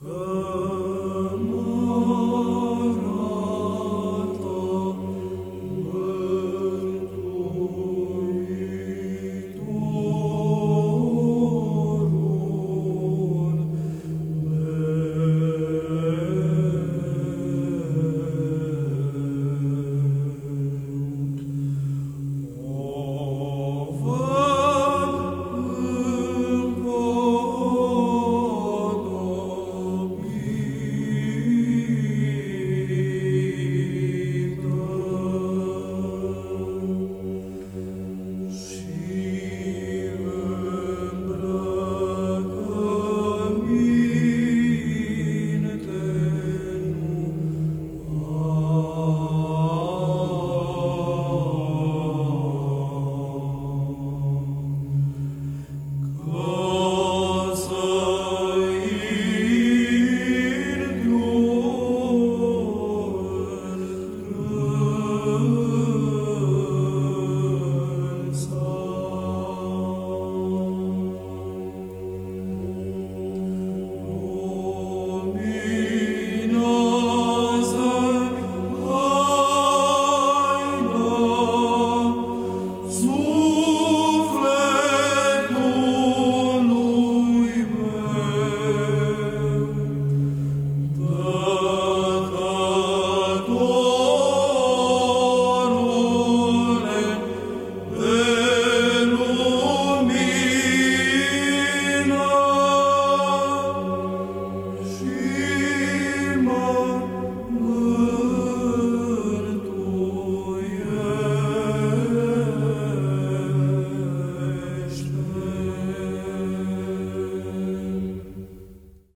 Oh.